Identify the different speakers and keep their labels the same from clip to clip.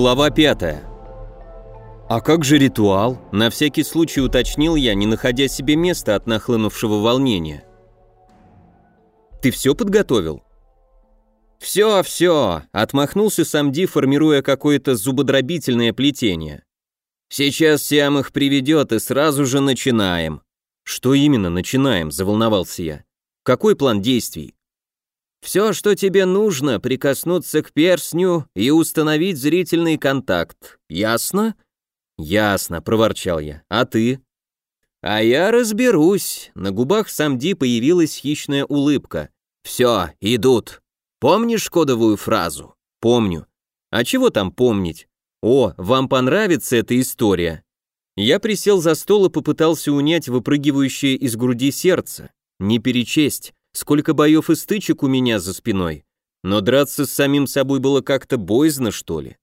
Speaker 1: Глава 5. А как же ритуал? На всякий случай уточнил я, не находя себе места от нахлынувшего волнения. Ты все подготовил? Все, все, отмахнулся Самди, формируя какое-то зубодробительное плетение. Сейчас Сиам их приведет и сразу же начинаем. Что именно начинаем, заволновался я. Какой план действий? Все, что тебе нужно, прикоснуться к перстню и установить зрительный контакт. Ясно? Ясно, проворчал я. А ты? А я разберусь. На губах Самди появилась хищная улыбка. Все, идут. Помнишь кодовую фразу? Помню. А чего там помнить? О, вам понравится эта история. Я присел за стол и попытался унять выпрыгивающее из груди сердце. Не перечесть сколько боев и стычек у меня за спиной, но драться с самим собой было как-то боязно, что ли.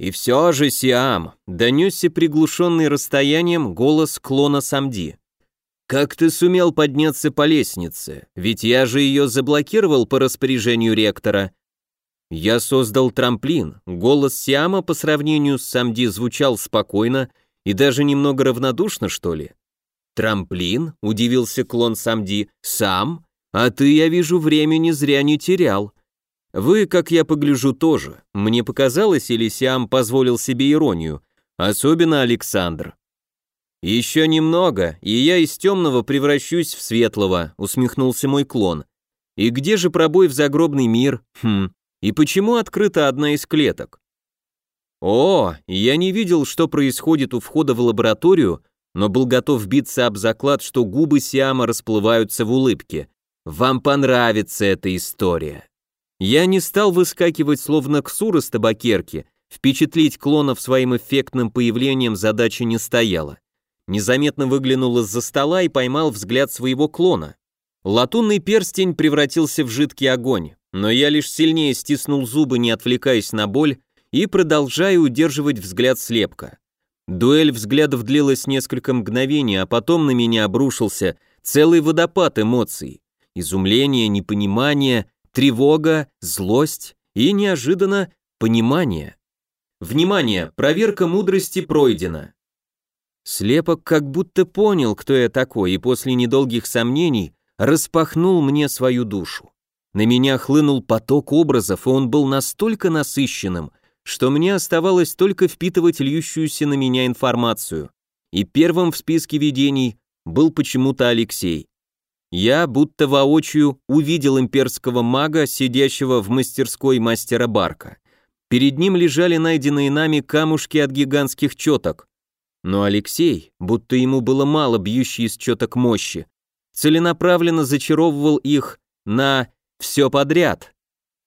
Speaker 1: И все же, Сиам, донесся приглушенный расстоянием голос клона Самди. «Как ты сумел подняться по лестнице? Ведь я же ее заблокировал по распоряжению ректора». Я создал трамплин. Голос Сиама по сравнению с Самди звучал спокойно и даже немного равнодушно, что ли. «Трамплин?» — удивился клон Самди. «Сам? А ты, я вижу, времени зря не терял. Вы, как я погляжу, тоже. Мне показалось, или Сиам позволил себе иронию? Особенно Александр». «Еще немного, и я из темного превращусь в светлого», — усмехнулся мой клон. «И где же пробой в загробный мир? Хм, и почему открыта одна из клеток?» «О, я не видел, что происходит у входа в лабораторию, но был готов биться об заклад, что губы Сиама расплываются в улыбке. «Вам понравится эта история». Я не стал выскакивать словно ксура с табакерки, впечатлить клонов своим эффектным появлением задача не стояла. Незаметно выглянул из-за стола и поймал взгляд своего клона. Латунный перстень превратился в жидкий огонь, но я лишь сильнее стиснул зубы, не отвлекаясь на боль, и продолжая удерживать взгляд слепка. Дуэль взглядов длилась несколько мгновений, а потом на меня обрушился целый водопад эмоций. Изумление, непонимание, тревога, злость и, неожиданно, понимание. Внимание, проверка мудрости пройдена. Слепок как будто понял, кто я такой, и после недолгих сомнений распахнул мне свою душу. На меня хлынул поток образов, и он был настолько насыщенным – что мне оставалось только впитывать льющуюся на меня информацию. И первым в списке видений был почему-то Алексей. Я, будто воочию, увидел имперского мага, сидящего в мастерской мастера Барка. Перед ним лежали найденные нами камушки от гигантских четок. Но Алексей, будто ему было мало бьющей из четок мощи, целенаправленно зачаровывал их на «все подряд».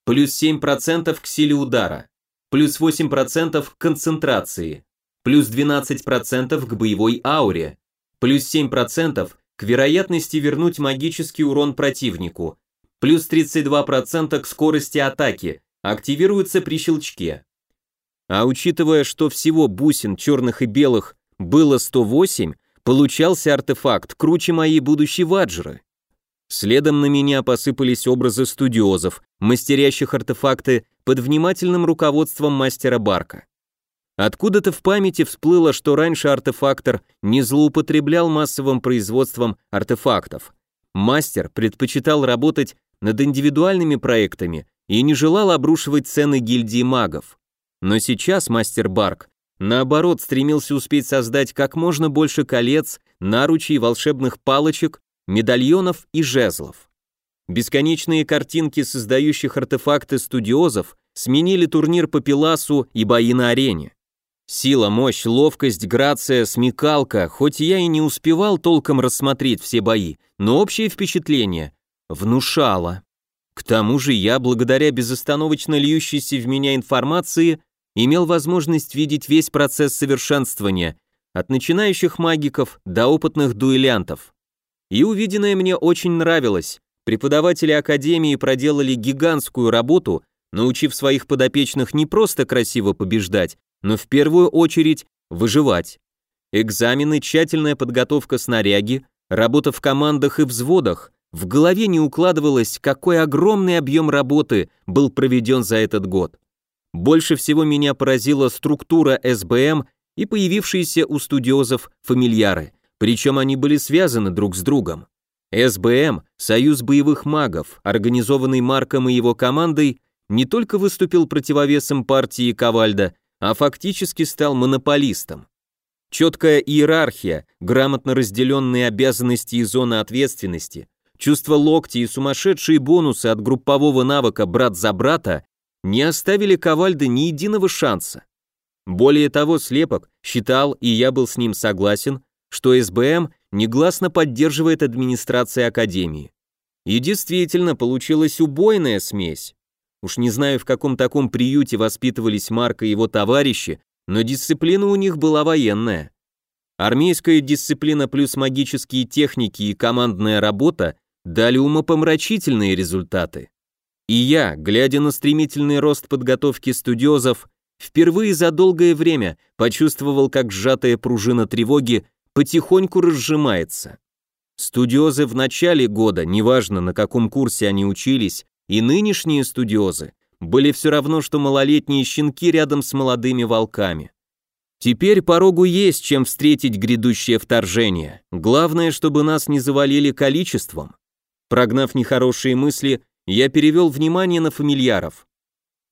Speaker 1: Плюс 7% к силе удара, плюс 8% к концентрации, плюс 12% к боевой ауре, плюс 7% к вероятности вернуть магический урон противнику, плюс 32% к скорости атаки, активируется при щелчке. А учитывая, что всего бусин черных и белых было 108, получался артефакт круче моей будущей ваджры. Следом на меня посыпались образы студиозов, мастерящих артефакты под внимательным руководством мастера Барка. Откуда-то в памяти всплыло, что раньше артефактор не злоупотреблял массовым производством артефактов. Мастер предпочитал работать над индивидуальными проектами и не желал обрушивать цены гильдии магов. Но сейчас мастер Барк, наоборот, стремился успеть создать как можно больше колец, наручей, волшебных палочек медальонов и жезлов. Бесконечные картинки создающих артефакты студиозов сменили турнир по пиласу и бои на арене. Сила, мощь, ловкость, грация, смекалка, хоть я и не успевал толком рассмотреть все бои, но общее впечатление внушало. К тому же я, благодаря безостановочно льющейся в меня информации, имел возможность видеть весь процесс совершенствования, от начинающих магиков до опытных дуэлянтов. И увиденное мне очень нравилось. Преподаватели академии проделали гигантскую работу, научив своих подопечных не просто красиво побеждать, но в первую очередь выживать. Экзамены, тщательная подготовка снаряги, работа в командах и взводах. В голове не укладывалось, какой огромный объем работы был проведен за этот год. Больше всего меня поразила структура СБМ и появившиеся у студиозов фамильяры, причем они были связаны друг с другом. СБМ, союз боевых магов, организованный Марком и его командой, не только выступил противовесом партии Ковальда, а фактически стал монополистом. Четкая иерархия, грамотно разделенные обязанности и зоны ответственности, чувство локти и сумасшедшие бонусы от группового навыка «брат за брата» не оставили Ковальда ни единого шанса. Более того, Слепок считал, и я был с ним согласен, что СБМ негласно поддерживает администрация Академии. И действительно, получилась убойная смесь. Уж не знаю, в каком таком приюте воспитывались Марк и его товарищи, но дисциплина у них была военная. Армейская дисциплина плюс магические техники и командная работа дали умопомрачительные результаты. И я, глядя на стремительный рост подготовки студиозов, впервые за долгое время почувствовал, как сжатая пружина тревоги потихоньку разжимается. Студиозы в начале года, неважно на каком курсе они учились, и нынешние студиозы были все равно, что малолетние щенки рядом с молодыми волками. Теперь порогу есть чем встретить грядущее вторжение. Главное, чтобы нас не завалили количеством. Прогнав нехорошие мысли, я перевел внимание на фамильяров.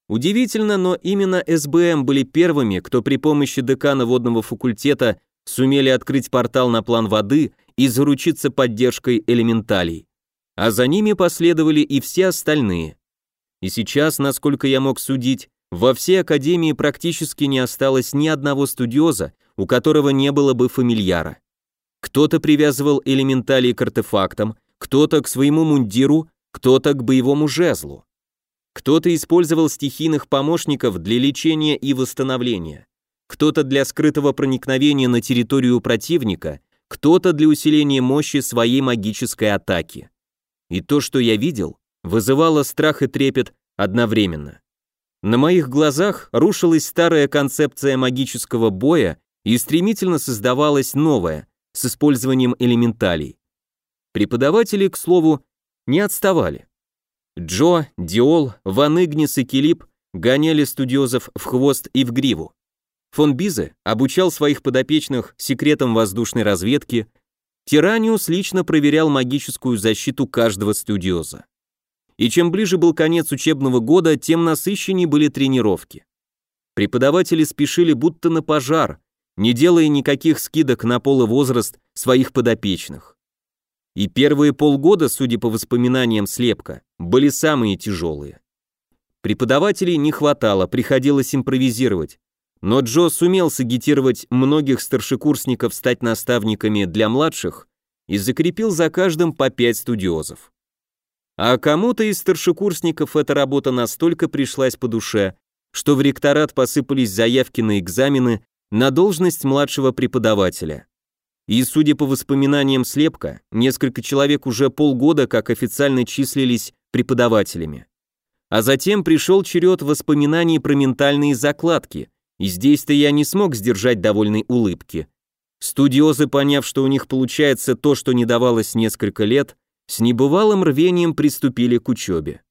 Speaker 1: Удивительно, но именно СБМ были первыми, кто при помощи декана водного факультета сумели открыть портал на план воды и заручиться поддержкой элементалей. А за ними последовали и все остальные. И сейчас, насколько я мог судить, во всей академии практически не осталось ни одного студиоза, у которого не было бы фамильяра. Кто-то привязывал элементалии к артефактам, кто-то к своему мундиру, кто-то к боевому жезлу. Кто-то использовал стихийных помощников для лечения и восстановления, кто-то для скрытого проникновения на территорию противника, кто-то для усиления мощи своей магической атаки. И то, что я видел, вызывало страх и трепет одновременно. На моих глазах рушилась старая концепция магического боя и стремительно создавалась новая, с использованием элементалей. Преподаватели, к слову, не отставали. Джо, Диол, Ван Игнис и Килип гоняли студиозов в хвост и в гриву. Фон Бизе обучал своих подопечных секретам воздушной разведки, Тираниус лично проверял магическую защиту каждого студиоза. И чем ближе был конец учебного года, тем насыщеннее были тренировки. Преподаватели спешили будто на пожар, не делая никаких скидок на пол и возраст своих подопечных. И первые полгода, судя по воспоминаниям Слепка, были самые тяжелые. Преподавателей не хватало, приходилось импровизировать. Но Джо сумел сагитировать многих старшекурсников стать наставниками для младших и закрепил за каждым по пять студиозов. А кому-то из старшекурсников эта работа настолько пришлась по душе, что в ректорат посыпались заявки на экзамены на должность младшего преподавателя. И, судя по воспоминаниям Слепка, несколько человек уже полгода как официально числились преподавателями. А затем пришел черед воспоминаний про ментальные закладки, и здесь-то я не смог сдержать довольной улыбки. Студиозы, поняв, что у них получается то, что не давалось несколько лет, с небывалым рвением приступили к учебе.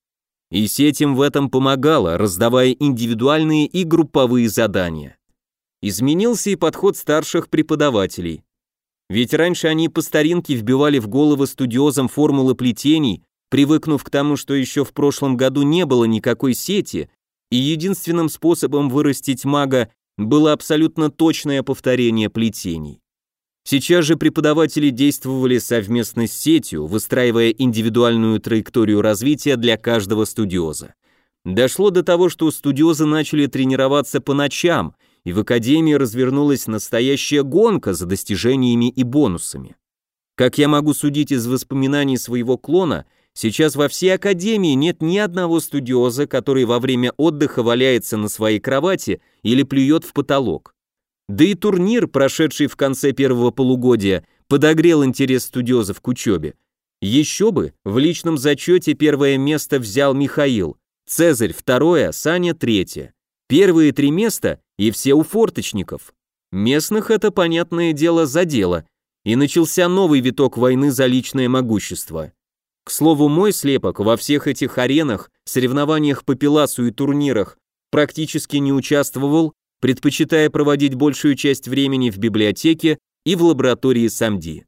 Speaker 1: И сеть им в этом помогала, раздавая индивидуальные и групповые задания. Изменился и подход старших преподавателей. Ведь раньше они по старинке вбивали в головы студиозам формулы плетений, привыкнув к тому, что еще в прошлом году не было никакой сети, и единственным способом вырастить мага было абсолютно точное повторение плетений. Сейчас же преподаватели действовали совместно с сетью, выстраивая индивидуальную траекторию развития для каждого студиоза. Дошло до того, что студиозы начали тренироваться по ночам, и в академии развернулась настоящая гонка за достижениями и бонусами. Как я могу судить из воспоминаний своего клона, сейчас во всей академии нет ни одного студиоза, который во время отдыха валяется на своей кровати или плюет в потолок. Да и турнир, прошедший в конце первого полугодия, подогрел интерес студиозов к учебе. Еще бы, в личном зачете первое место взял Михаил, Цезарь второе, Саня третье. Первые три места и все у форточников. Местных это, понятное дело, задело, и начался новый виток войны за личное могущество. К слову, мой слепок во всех этих аренах, соревнованиях по пиласу и турнирах практически не участвовал, предпочитая проводить большую часть времени в библиотеке и в лаборатории САМДИ.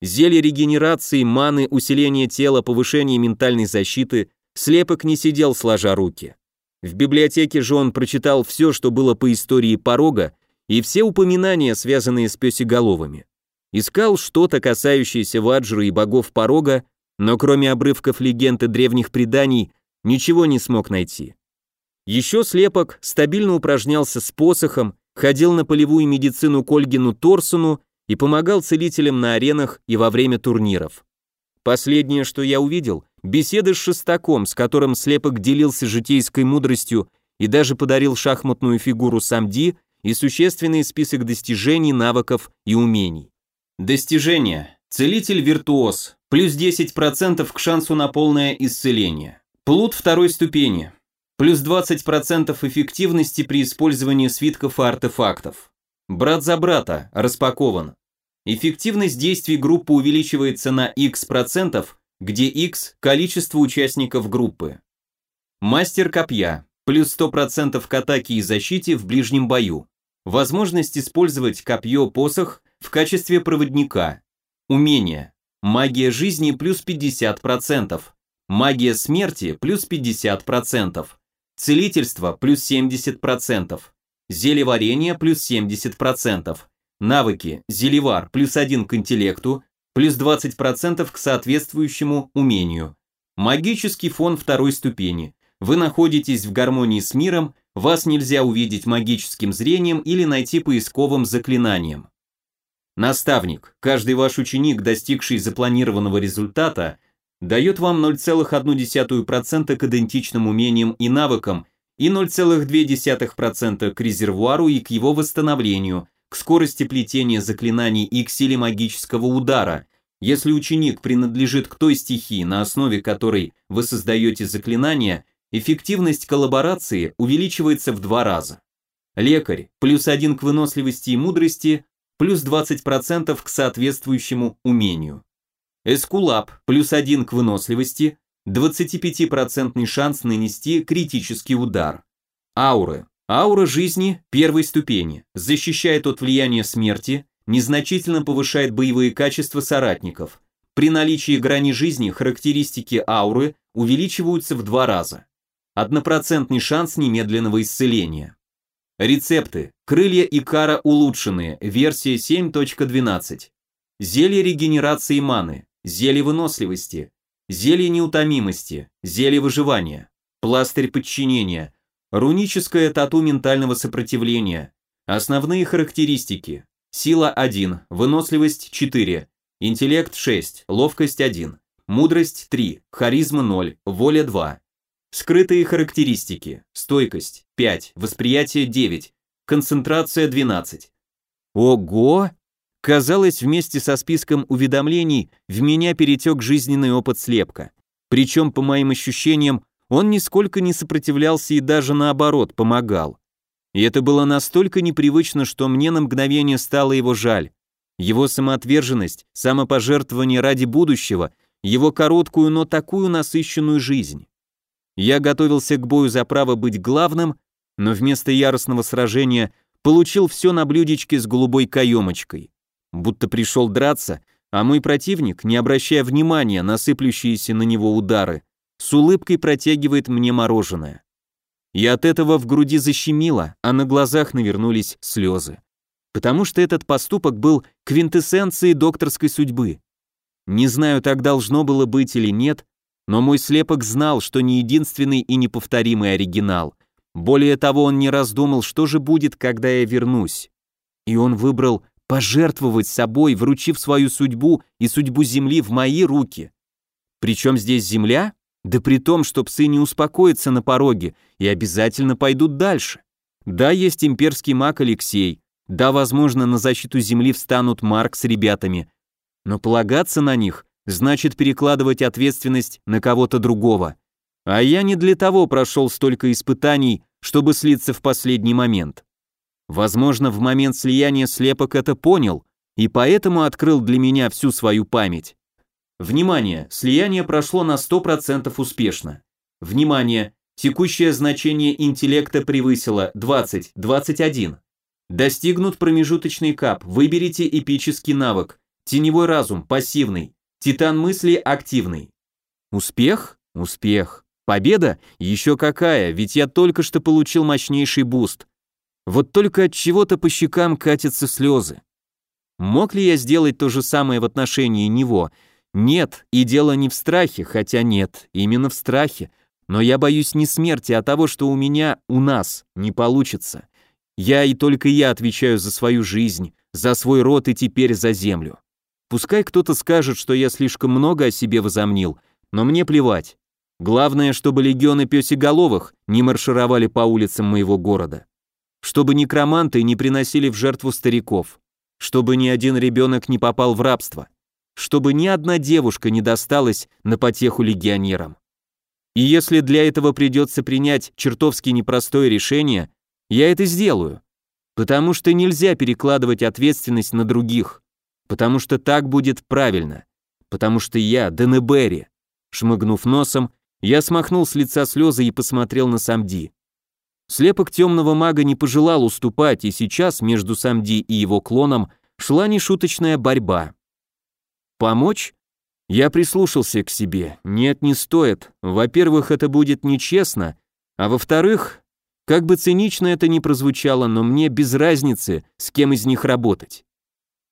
Speaker 1: Зелье регенерации, маны, усиления тела, повышения ментальной защиты, слепок не сидел сложа руки. В библиотеке же он прочитал все, что было по истории порога, и все упоминания, связанные с песеголовыми. Искал что-то, касающееся Ваджра и богов порога, но кроме обрывков легенд и древних преданий, ничего не смог найти. Еще слепок стабильно упражнялся с посохом, ходил на полевую медицину к Ольгину Торсону и помогал целителям на аренах и во время турниров. Последнее, что я увидел, беседы с Шестаком, с которым слепок делился житейской мудростью и даже подарил шахматную фигуру Самди и существенный список достижений, навыков и умений. Достижения. Целитель-виртуоз. Плюс 10% к шансу на полное исцеление. Плут второй ступени. Плюс 20% эффективности при использовании свитков и артефактов. Брат за брата. Распакован. Эффективность действий группы увеличивается на x процентов, где x – количество участников группы. Мастер копья. Плюс 100% к атаке и защите в ближнем бою. Возможность использовать копье-посох в качестве проводника. Умение. Магия жизни плюс 50%. Магия смерти плюс 50%. Целительство плюс 70%. Зелеварение плюс 70%. Навыки. Зелевар плюс 1 к интеллекту, плюс 20% к соответствующему умению. Магический фон второй ступени. Вы находитесь в гармонии с миром, вас нельзя увидеть магическим зрением или найти поисковым заклинанием. Наставник. Каждый ваш ученик, достигший запланированного результата, дает вам 0,1% к идентичным умениям и навыкам и 0,2% к резервуару и к его восстановлению, к скорости плетения заклинаний и к силе магического удара. Если ученик принадлежит к той стихии, на основе которой вы создаете заклинания, эффективность коллаборации увеличивается в два раза. Лекарь, плюс один к выносливости и мудрости, плюс 20% к соответствующему умению. Эскулап, плюс 1 к выносливости, 25% шанс нанести критический удар. Ауры. Аура жизни первой ступени, защищает от влияния смерти, незначительно повышает боевые качества соратников. При наличии грани жизни характеристики ауры увеличиваются в два раза. Однопроцентный шанс немедленного исцеления. Рецепты. Крылья Икара улучшенные, версия 7.12. Зелье регенерации маны, зелье выносливости, зелье неутомимости, зелье выживания, пластырь подчинения, руническое тату ментального сопротивления. Основные характеристики. Сила 1, выносливость 4, интеллект 6, ловкость 1, мудрость 3, харизма 0, воля 2. Скрытые характеристики. Стойкость 5, восприятие 9, концентрация 12. Ого! Казалось, вместе со списком уведомлений в меня перетек жизненный опыт слепка. Причем, по моим ощущениям, он нисколько не сопротивлялся и даже наоборот помогал. И это было настолько непривычно, что мне на мгновение стало его жаль. Его самоотверженность, самопожертвование ради будущего, его короткую, но такую насыщенную жизнь. Я готовился к бою за право быть главным, но вместо яростного сражения получил все на блюдечке с голубой каемочкой. Будто пришел драться, а мой противник, не обращая внимания на сыплющиеся на него удары, с улыбкой протягивает мне мороженое. И от этого в груди защемило, а на глазах навернулись слезы. Потому что этот поступок был квинтэссенцией докторской судьбы. Не знаю, так должно было быть или нет, но мой слепок знал, что не единственный и неповторимый оригинал. Более того, он не раздумал, что же будет, когда я вернусь. И он выбрал пожертвовать собой, вручив свою судьбу и судьбу Земли в мои руки. Причем здесь Земля? Да при том, что псы не успокоятся на пороге и обязательно пойдут дальше. Да, есть имперский маг Алексей, да, возможно, на защиту Земли встанут Марк с ребятами, но полагаться на них значит перекладывать ответственность на кого-то другого. А я не для того прошел столько испытаний, чтобы слиться в последний момент. Возможно, в момент слияния слепок это понял и поэтому открыл для меня всю свою память. Внимание, слияние прошло на 100% успешно. Внимание, Текущее значение интеллекта превысило 20, 21. Достигнут промежуточный кап, выберите эпический навык. Теневой разум, пассивный. Титан мысли, активный. Успех? Успех. Победа? Еще какая, ведь я только что получил мощнейший буст. Вот только от чего-то по щекам катятся слезы. Мог ли я сделать то же самое в отношении него? Нет, и дело не в страхе, хотя нет, именно в страхе. Но я боюсь не смерти, а того, что у меня, у нас, не получится. Я и только я отвечаю за свою жизнь, за свой род и теперь за землю. Пускай кто-то скажет, что я слишком много о себе возомнил, но мне плевать. Главное, чтобы легионы пёсеголовых не маршировали по улицам моего города. Чтобы некроманты не приносили в жертву стариков. Чтобы ни один ребенок не попал в рабство. Чтобы ни одна девушка не досталась на потеху легионерам. И если для этого придется принять чертовски непростое решение, я это сделаю. Потому что нельзя перекладывать ответственность на других. Потому что так будет правильно. Потому что я Денебери. Шмыгнув носом, я смахнул с лица слезы и посмотрел на Самди. Слепок темного мага не пожелал уступать, и сейчас между Самди и его клоном шла нешуточная борьба. Помочь? Я прислушался к себе. Нет, не стоит. Во-первых, это будет нечестно, а во-вторых, как бы цинично это ни прозвучало, но мне без разницы, с кем из них работать.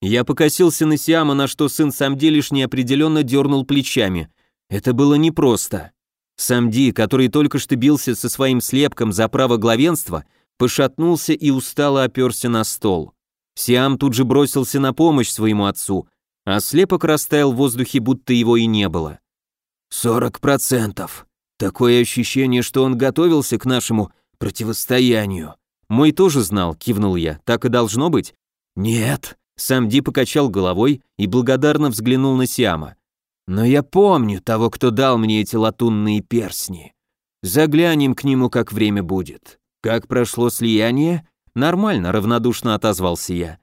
Speaker 1: Я покосился на Сиама, на что сын Самди лишь неопределенно дернул плечами. Это было непросто. Самди, который только что бился со своим слепком за право главенства, пошатнулся и устало оперся на стол. Сиам тут же бросился на помощь своему отцу, а слепок растаял в воздухе, будто его и не было. «Сорок процентов. Такое ощущение, что он готовился к нашему противостоянию». «Мой тоже знал», — кивнул я. «Так и должно быть?» «Нет». Сам Ди покачал головой и благодарно взглянул на Сиама. «Но я помню того, кто дал мне эти латунные персни. Заглянем к нему, как время будет. Как прошло слияние?» «Нормально», — равнодушно отозвался я.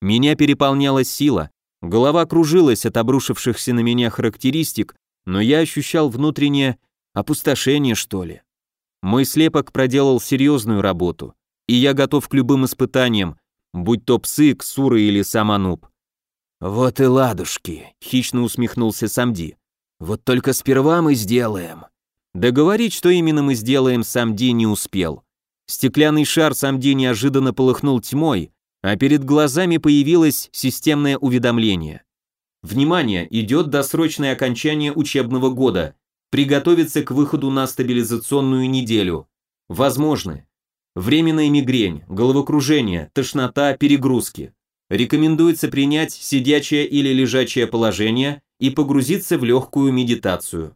Speaker 1: Меня переполняла сила, Голова кружилась от обрушившихся на меня характеристик, но я ощущал внутреннее опустошение, что ли. Мой слепок проделал серьезную работу, и я готов к любым испытаниям, будь то псы, ксуры или самануб. «Вот и ладушки», — хищно усмехнулся Самди. «Вот только сперва мы сделаем». Договорить, что именно мы сделаем, Самди не успел. Стеклянный шар Самди неожиданно полыхнул тьмой, а перед глазами появилось системное уведомление. Внимание, идет досрочное окончание учебного года. Приготовиться к выходу на стабилизационную неделю. Возможны. Временная мигрень, головокружение, тошнота, перегрузки. Рекомендуется принять сидячее или лежачее положение и погрузиться в легкую медитацию.